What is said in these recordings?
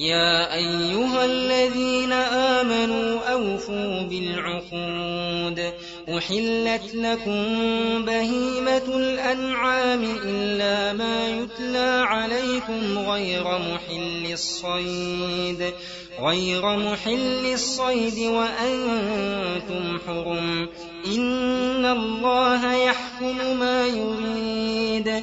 يا أيها الذين آمنوا أوفوا بالعقود. أحلت لكم بهيمة الأنعام إلا ما يتلى عليكم غير محل الصيد. غير محل الصيد وأنتم حرم. إن الله يحكم ما يريد.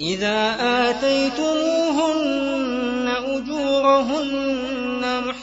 إذا آتيتموهن أجورهن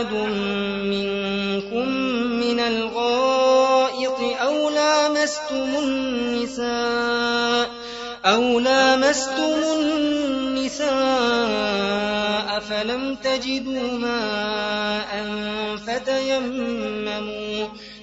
أحد منكم من الغائط أو لامستم النساء أو لامستم النساء فلم تجدوا ماء فتيمموا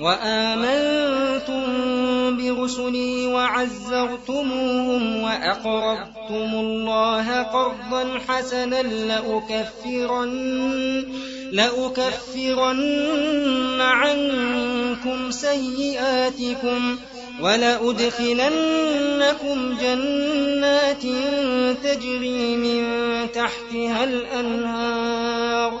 وآمنتم برسلي وعزرتموهم وأقرضتم الله قرضا حسنا لأكفرن لأكفرن عنكم سيئاتكم ولأدخلنكم جنات تجري من تحتها الأنهار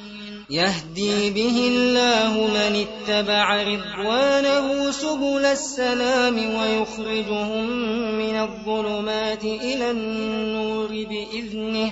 يهدي به الله من اتبع رضوانه سبل السلام ويخرجهم من الظلمات إلى النور بإذنه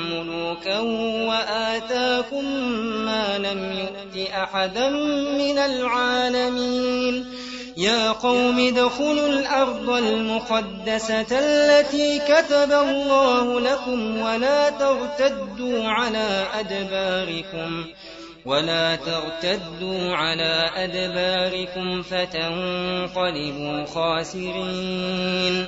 ملوكا وآتاكم ما لم يؤت أحدا من العالمين يا قوم ادخلوا الأرض المقدسة التي كتب الله لكم ولا ترتدوا على أدباركم ولا ترتدوا على أدباركم فتنقلبوا خاسرين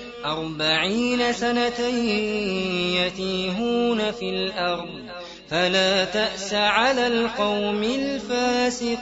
أربعين سنة يتيهون في الأرض فلا تأس على القوم الفاسقين.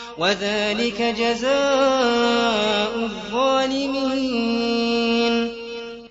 وذلك جزاء الظالمين.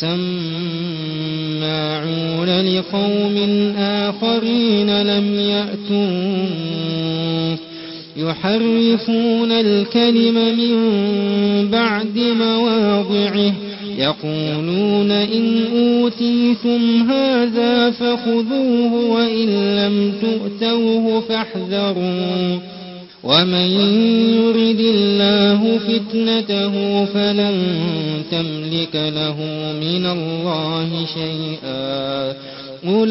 سماعون لقوم آخرين لم يأتوك. يحرفون الكلم من بعد مواضعه. يقولون إن أوتيتم هذا فخذوه وإن لم تؤتوه فاحذروا. ومن يرد الله فتنته فلن تملك له من الله شيئا. أولئك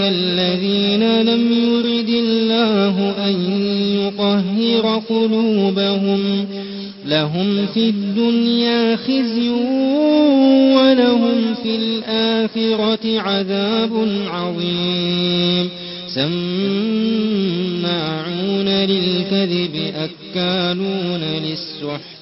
الذين لم يرد الله أن يطهر قلوبهم. لهم في الدنيا خزي ولهم في الآخرة عذاب عظيم. سماعون للكذب أكالون للسحت.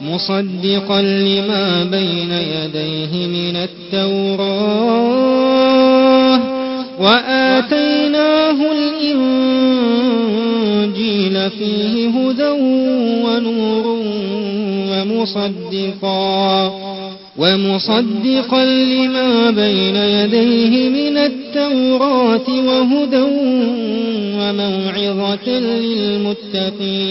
مصدقا لما بين يديه من التوراة وآتيناه الإنجيل فيه هدى ونور ومصدقا ومصدقا لما بين يديه من التوراة وهدى وموعظة للمتقين.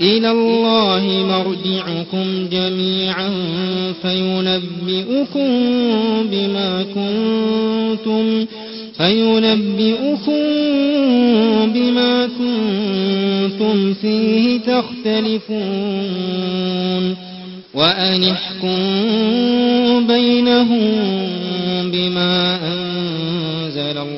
إلى الله مرجعكم جميعا فينبئكم بما كنتم فينبئكم بما كنتم فيه تختلفون وأنحكم بينهم بما أنزل الله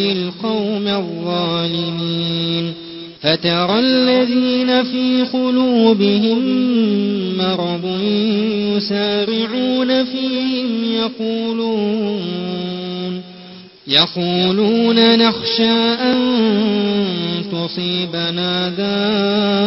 القوم الظالمين فترى الذين في قلوبهم مرض يسارعون فيهم يقولون يقولون نخشى أن تصيبنا دائرة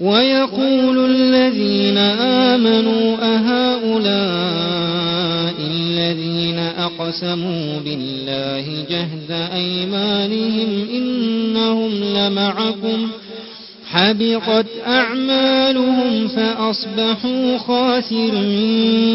ويقول الذين آمنوا أهؤلاء الذين أقسموا بالله جهد أيمانهم إنهم لمعكم حبطت أعمالهم فأصبحوا خاسرين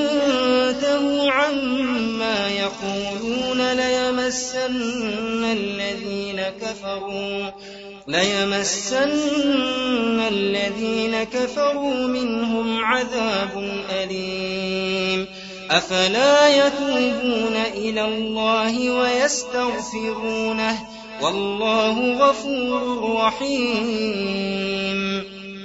ليمسن الذين كفروا ليمسن الذين كفروا منهم عذاب أليم. أفلا يتوبون إلى الله ويستغفرونه؟ والله غفور رحيم.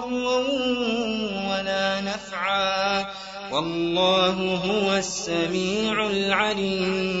ضرا ولا نفعا. والله هو السميع العليم.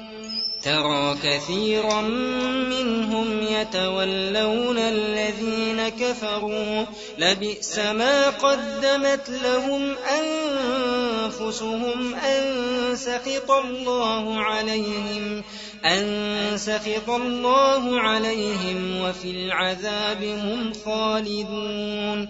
ترى كثيرا منهم يتولون الذين كفروا. لبئس ما قدمت لهم أنفسهم أن سخط الله عليهم أن سخط الله عليهم وفي العذاب هم خالدون.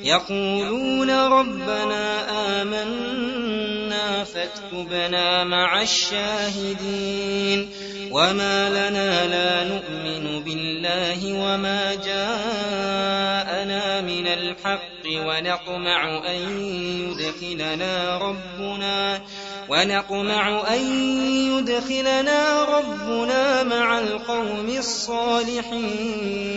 يقولون ربنا آمنا فاكتبنا مع الشاهدين وما لنا لا نؤمن بالله وما جاءنا من الحق ونطمع أن يدخلنا ربنا ونطمع أن يدخلنا ربنا مع القوم الصالحين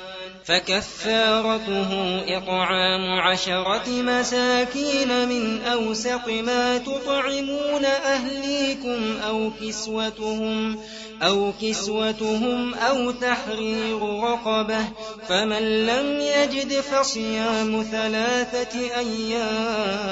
فكفارته إطعام عشرة مساكين من أوسط ما تطعمون أهليكم أو كسوتهم أو كسوتهم أو تحرير رقبة فمن لم يجد فصيام ثلاثة أيام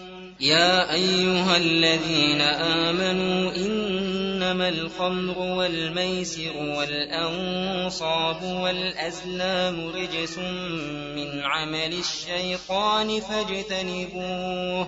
يا أيها الذين آمنوا إنما الخمر والميسر والأنصاب والأزلام رجس من عمل الشيطان فاجتنبوه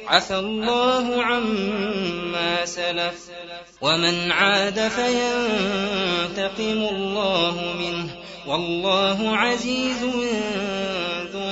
عفى الله عما سلف ومن عاد فينتقم الله منه والله عزيز ذو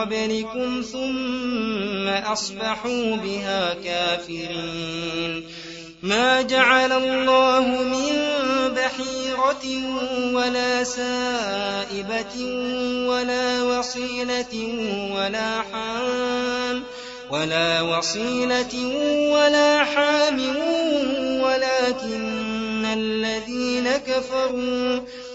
قبلكم ثم أصبحوا بها كافرين. ما جعل الله من بحيرة ولا سائبة ولا وصيلة ولا حام ولا وصيلة ولا حام ولكن الذين كفروا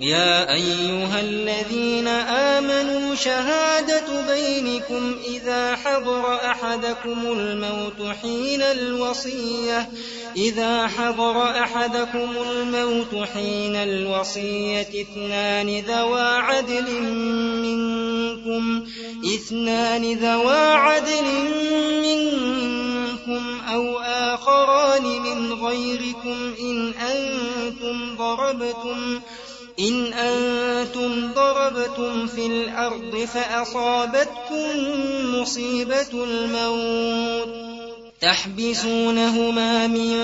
يا أيها الذين آمنوا شهادة بينكم إذا حضر أحدكم الموت حين الوصية إذا حضر أحدكم الموت حين الوصية اثنان ذوى عدل منكم منكم اثنان ذوا عدل منكم أو آخران من غيركم إن أنتم ضربتم إن أنتم ضربتم في الأرض فأصابتكم مصيبة الموت تحبسونهما من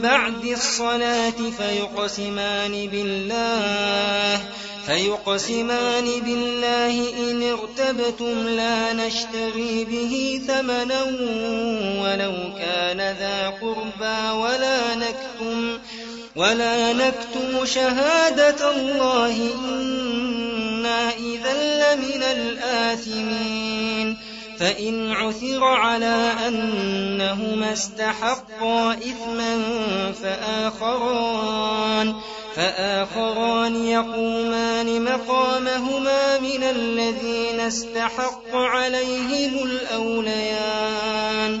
بعد الصلاة فيقسمان بالله فيقسمان بالله إن ارتبتم لا نشتري به ثمنا ولو كان ذا قربى ولا نكتم ولا نكتم شهادة الله إنا إذا لمن الآثمين فإن عثر على أنهما استحقا إثما فآخران فآخران يقومان مقامهما من الذين استحق عليهم الأوليان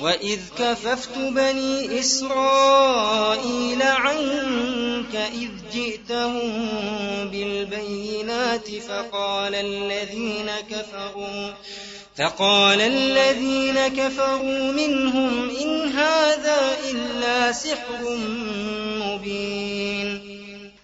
وإذ كففت بني إسرائيل عنك إذ جئتهم بالبينات فقال الذين كفروا فقال الذين كفروا منهم إن هذا إلا سحر مبين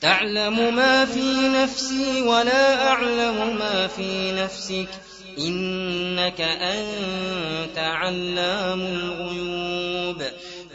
تعلم ما في نفسي ولا أعلم ما في نفسك إنك أنت علام الغيوب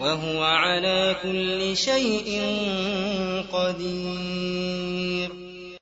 وهو على كل شيء قدير.